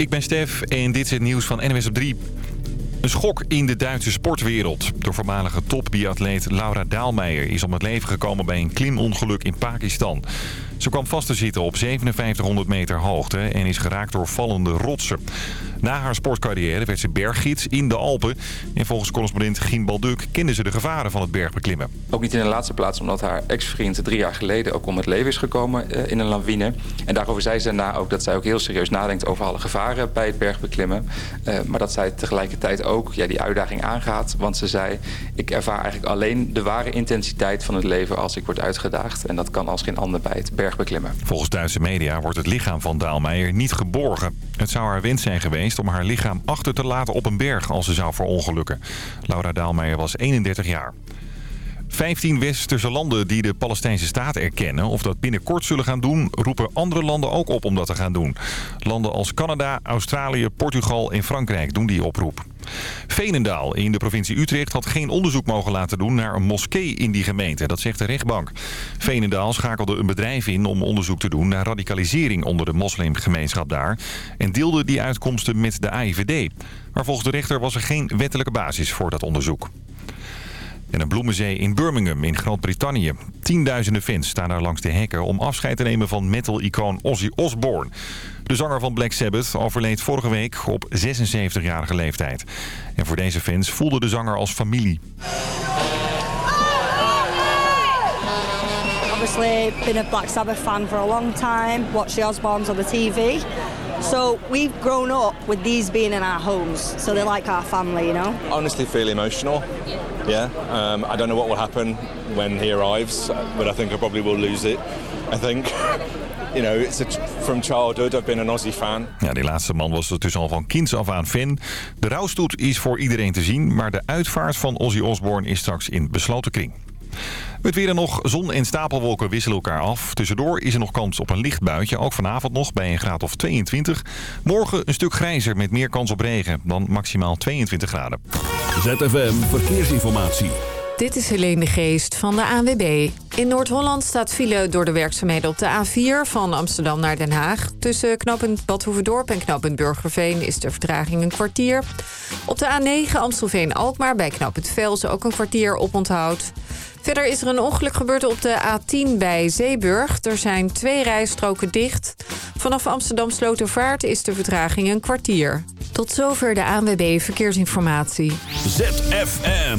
ik ben Stef en dit is het nieuws van NWS op 3. Een schok in de Duitse sportwereld. De voormalige topbiatleet Laura Daalmeijer is om het leven gekomen bij een klimongeluk in Pakistan. Ze kwam vast te zitten op 5700 meter hoogte en is geraakt door vallende rotsen. Na haar sportcarrière werd ze berggids in de Alpen. En volgens correspondent Gien Balduk kende ze de gevaren van het bergbeklimmen. Ook niet in de laatste plaats omdat haar ex-vriend drie jaar geleden ook om het leven is gekomen eh, in een lawine. En daarover zei ze daarna ook dat zij ook heel serieus nadenkt over alle gevaren bij het bergbeklimmen. Uh, maar dat zij tegelijkertijd ook ja, die uitdaging aangaat. Want ze zei, ik ervaar eigenlijk alleen de ware intensiteit van het leven als ik word uitgedaagd. En dat kan als geen ander bij het bergbeklimmen. Volgens Duitse media wordt het lichaam van Daalmeijer niet geborgen. Het zou haar wens zijn geweest om haar lichaam achter te laten op een berg als ze zou verongelukken. Laura Daalmeijer was 31 jaar. 15 westerse landen die de Palestijnse staat erkennen of dat binnenkort zullen gaan doen, roepen andere landen ook op om dat te gaan doen. Landen als Canada, Australië, Portugal en Frankrijk doen die oproep. Veenendaal in de provincie Utrecht had geen onderzoek mogen laten doen naar een moskee in die gemeente. Dat zegt de rechtbank. Veenendaal schakelde een bedrijf in om onderzoek te doen naar radicalisering onder de moslimgemeenschap daar. En deelde die uitkomsten met de AIVD. Maar volgens de rechter was er geen wettelijke basis voor dat onderzoek. En een bloemenzee in Birmingham in Groot-Brittannië. Tienduizenden fans staan daar langs de hekken om afscheid te nemen van metal-icoon Ozzy Osbourne. De zanger van Black Sabbath overleed vorige week op 76-jarige leeftijd. En voor deze fans voelde de zanger als familie. Obviously been a Black Sabbath fan for a long time, watched the Osbournes on the TV. So we've grown up with these being in our homes, so they're like our family, you know. Honestly, feel emotional. Yeah, um, I don't know what will happen when he arrives, but I think I probably will lose it. I think. You know, it's a, from childhood I've been an Aussie fan. Ja, die laatste man was dus al van kinds af aan fan. De rouwstoet is voor iedereen te zien, maar de uitvaart van Ozzy Osbourne is straks in besloten kring. Met weer nog zon en stapelwolken wisselen elkaar af. Tussendoor is er nog kans op een licht buitje. Ook vanavond nog bij een graad of 22. Morgen een stuk grijzer met meer kans op regen. Dan maximaal 22 graden. ZFM Verkeersinformatie. Dit is Helene de Geest van de ANWB. In Noord-Holland staat file door de werkzaamheden op de A4 van Amsterdam naar Den Haag. Tussen knooppunt Badhoevedorp en knooppunt Burgerveen is de vertraging een kwartier. Op de A9 Amstelveen-Alkmaar bij knooppunt Vels ook een kwartier op onthoud. Verder is er een ongeluk gebeurd op de A10 bij Zeeburg. Er zijn twee rijstroken dicht. Vanaf Amsterdam Slotervaart is de vertraging een kwartier. Tot zover de ANWB Verkeersinformatie. ZFM.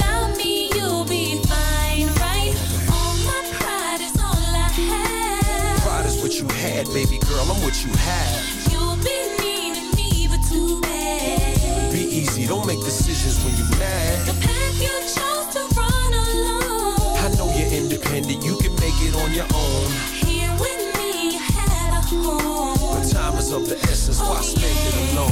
what you have. You'll be needing me, but too bad. Be easy, don't make decisions when you're mad. The path you chose to run alone. I know you're independent, you can make it on your own. Here with me, you had a home. But time is of the essence, why oh, spend it alone,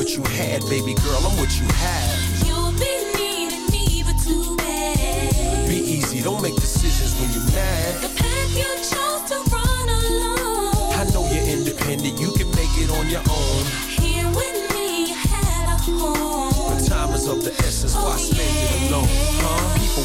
what you had, baby girl. I'm what you have. You'll be needing me, but too bad. Be easy, don't make decisions when you're mad. The path you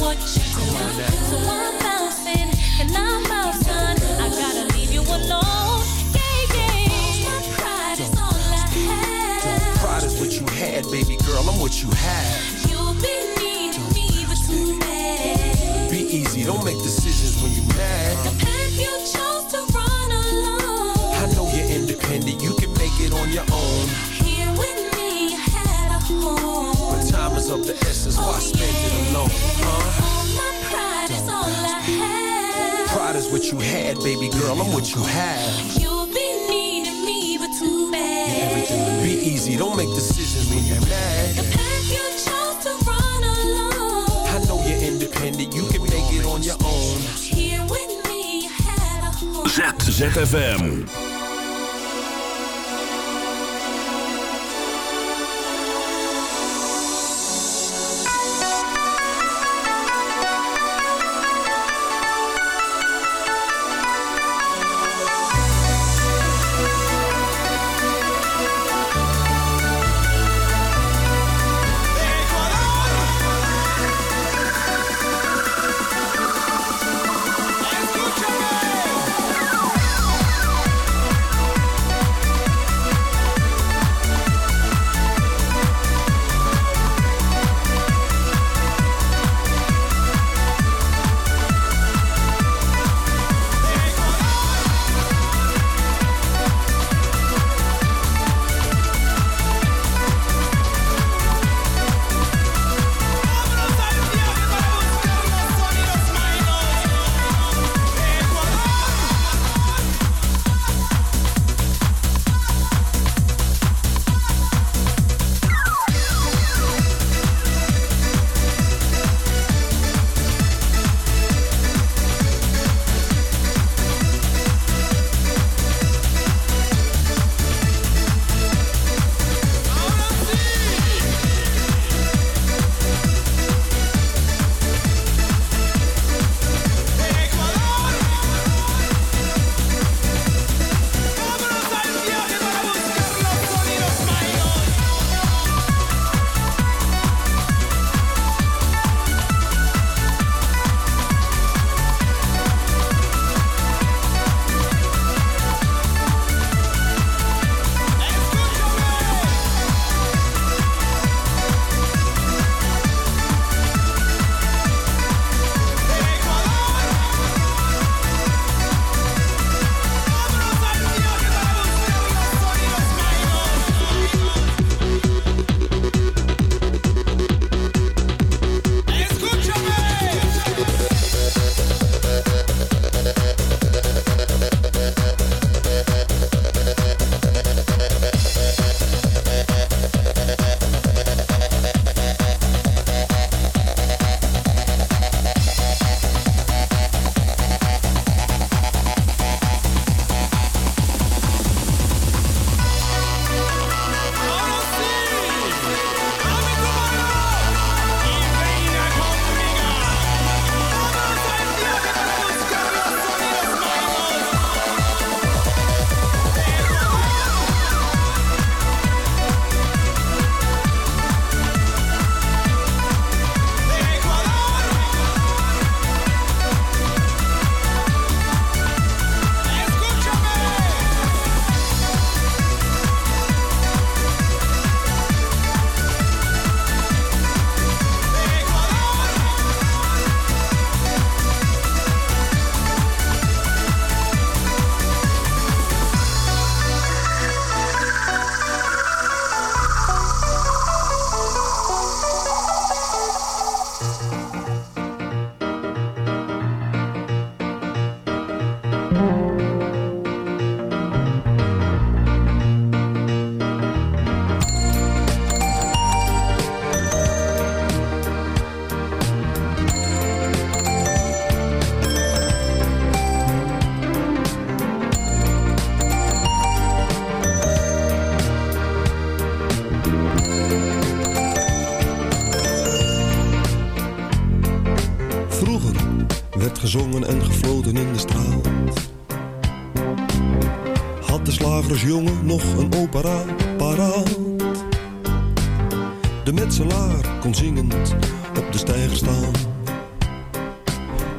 what you do. So I'm bouncing, and I'm out. I gotta leave you alone. Yeah, yeah. My pride is all I have. Pride is what you had, baby girl. I'm what you have. You'll be needing me, but too bad. Be easy, don't make decisions when you're mad. The path you chose to run alone. I know you're independent, you can make it on your own. Of the essence, why spend it alone? Huh? All my pride is all I have. Pride is what you had, baby girl. I'm what you have. You'll be needing me, but too bad. Be easy, don't make decisions when you're mad. The path you chose to run alone. I know you're independent, you can make it on your own. Here with me, you had a home. ZFM.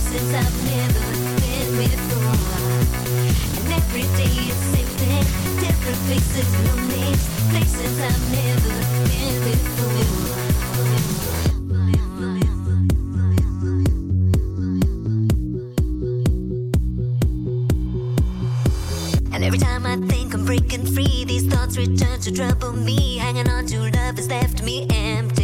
to a place like this before And every day it seems different face is in places I've never been to a place like this before And every time I think I'm breaking free these thoughts return to trouble me. Hanging on to love has left me empty.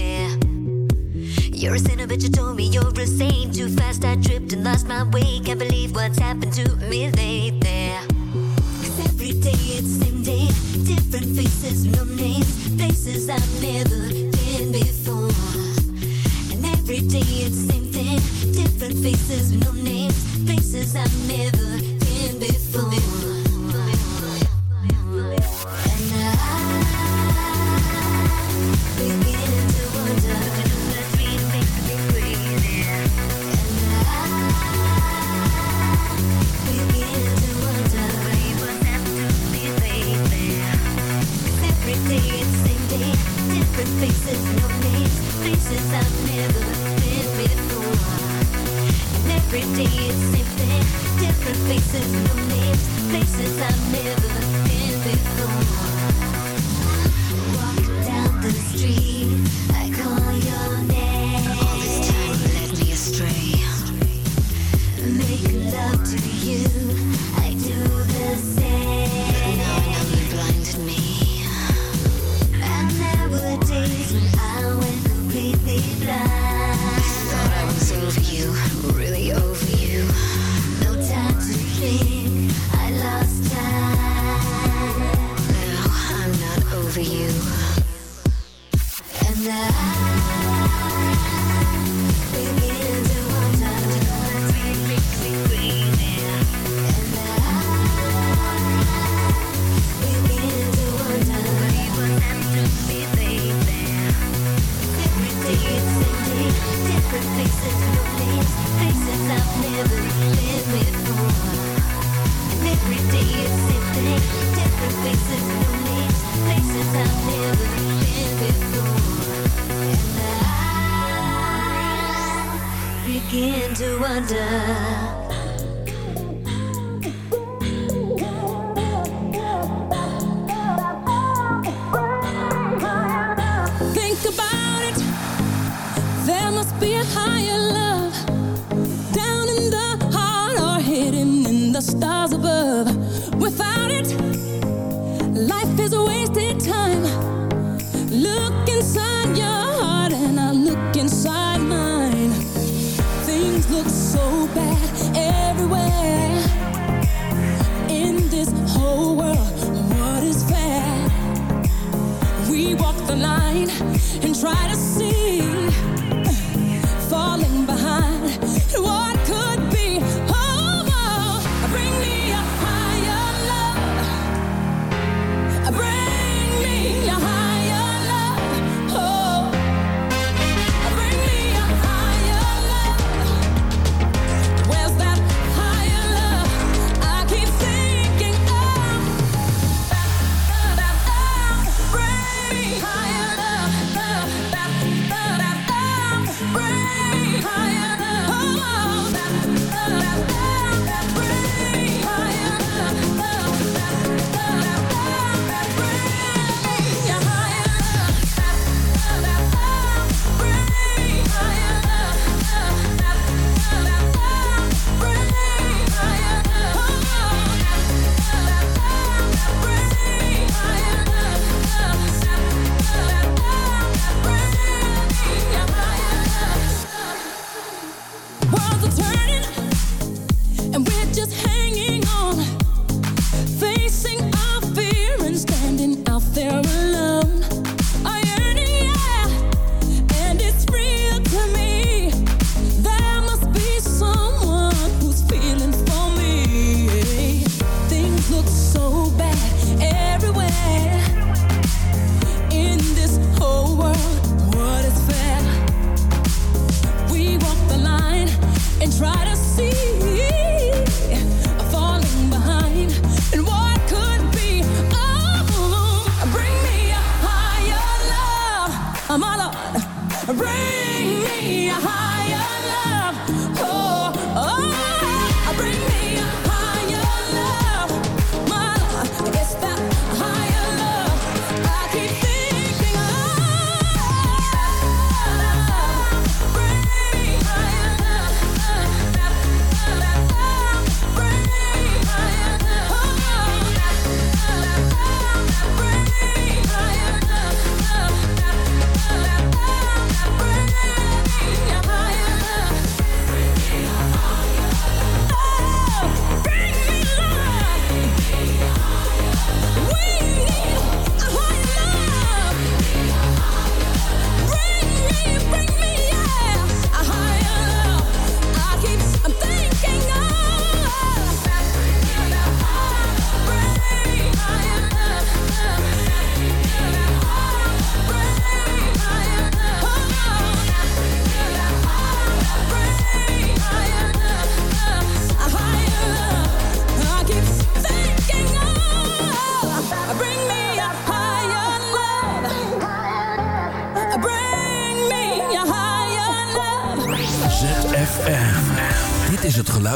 You're a sinner, but you told me you're a saint. Too fast, I tripped and lost my way. Can't believe what's happened to me lately. Cause every day it's same day, different faces, no names, places I've never been before. And every day it's same thing, different faces, no names, places I've never been before. Time.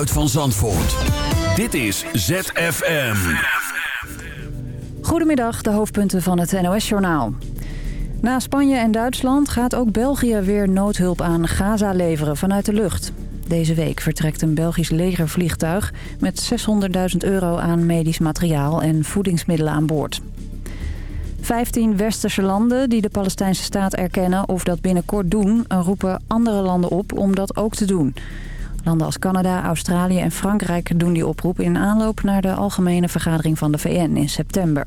van Zandvoort. Dit is ZFM. Goedemiddag, de hoofdpunten van het NOS-journaal. Na Spanje en Duitsland gaat ook België weer noodhulp aan Gaza leveren vanuit de lucht. Deze week vertrekt een Belgisch legervliegtuig met 600.000 euro aan medisch materiaal en voedingsmiddelen aan boord. 15 westerse landen die de Palestijnse staat erkennen of dat binnenkort doen... roepen andere landen op om dat ook te doen. Landen als Canada, Australië en Frankrijk doen die oproep in aanloop naar de algemene vergadering van de VN in september.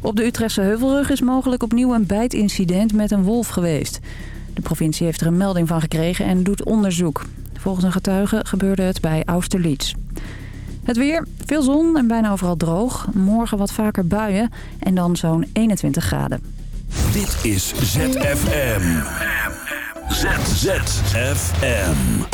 Op de Utrechtse Heuvelrug is mogelijk opnieuw een bijtincident met een wolf geweest. De provincie heeft er een melding van gekregen en doet onderzoek. Volgens een getuige gebeurde het bij Austerlitz. Het weer, veel zon en bijna overal droog. Morgen wat vaker buien en dan zo'n 21 graden. Dit is ZFM. ZZFM.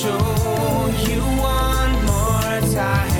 show you one more time.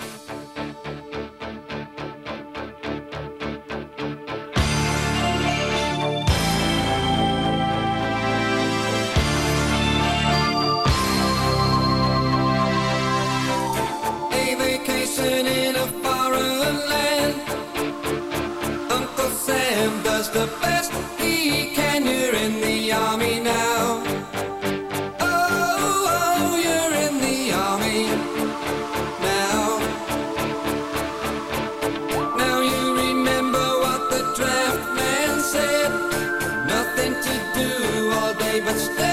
much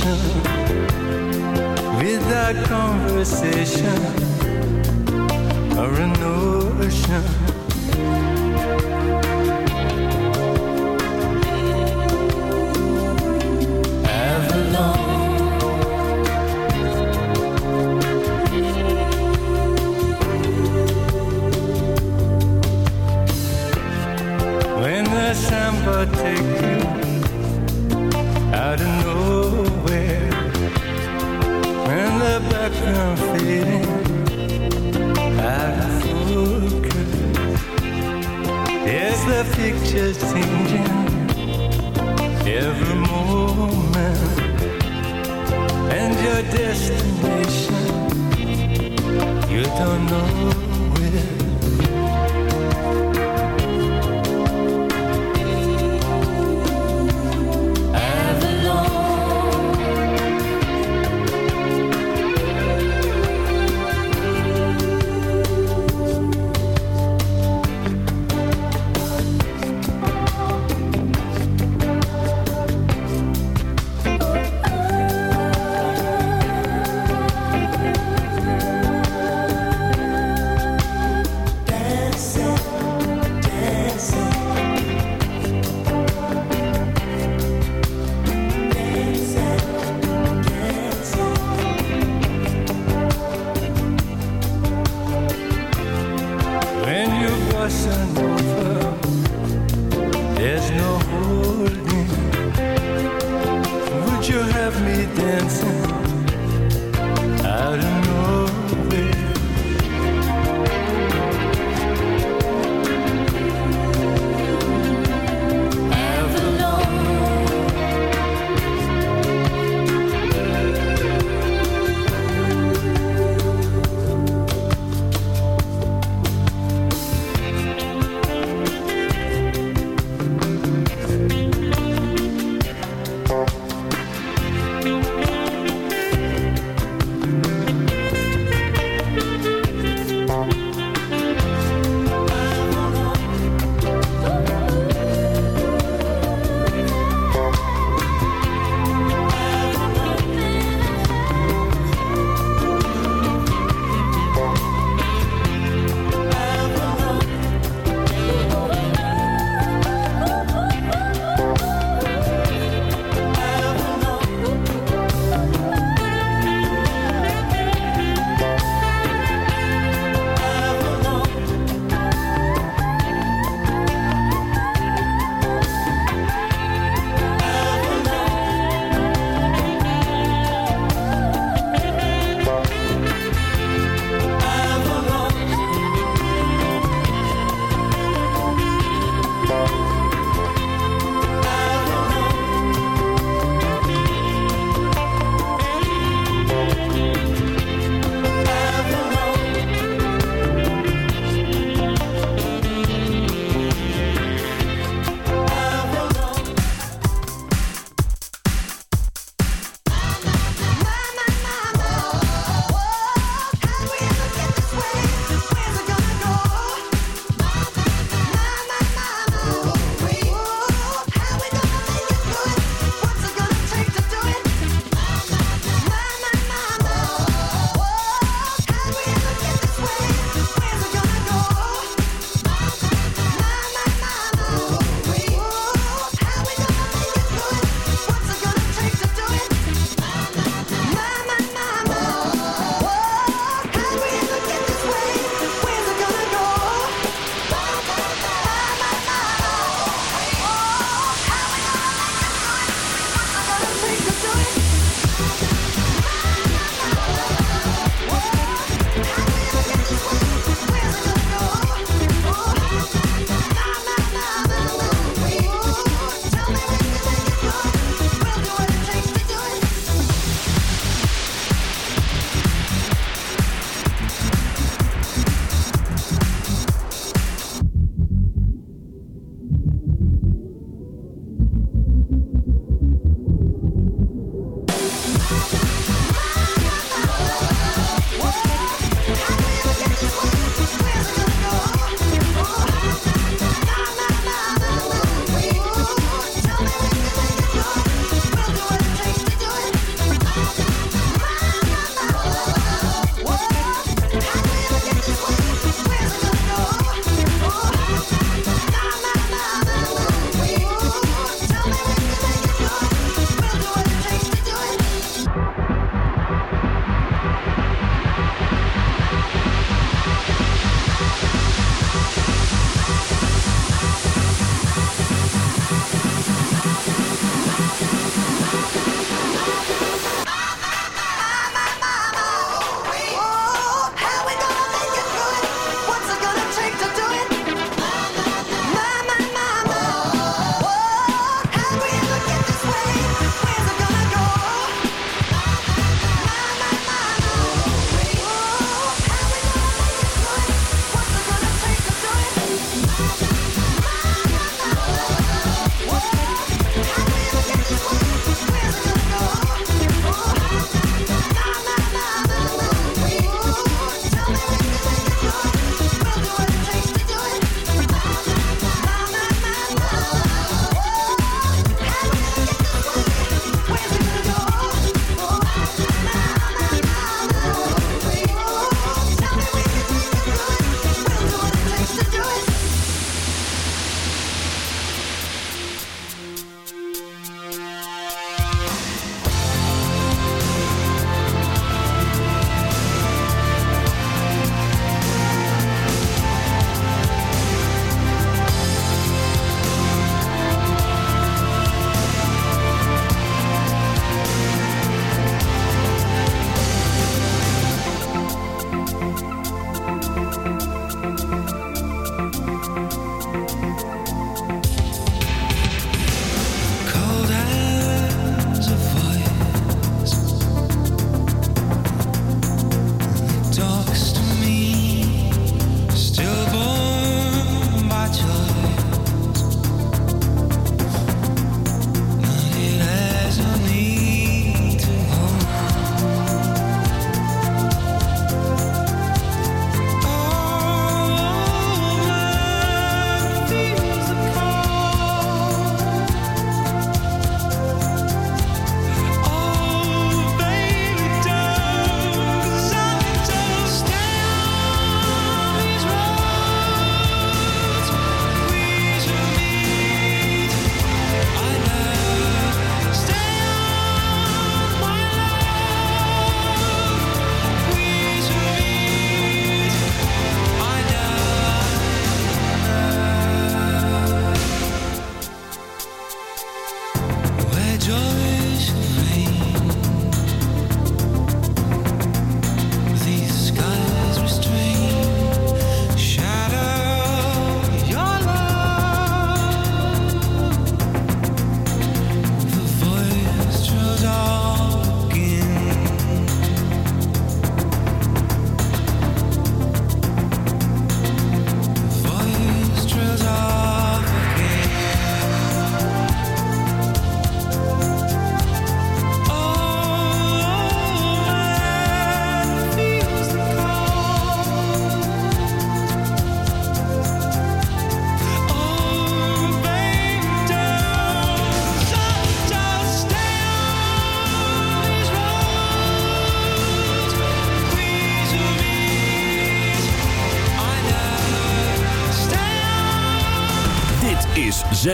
conversation. Without conversation or an ocean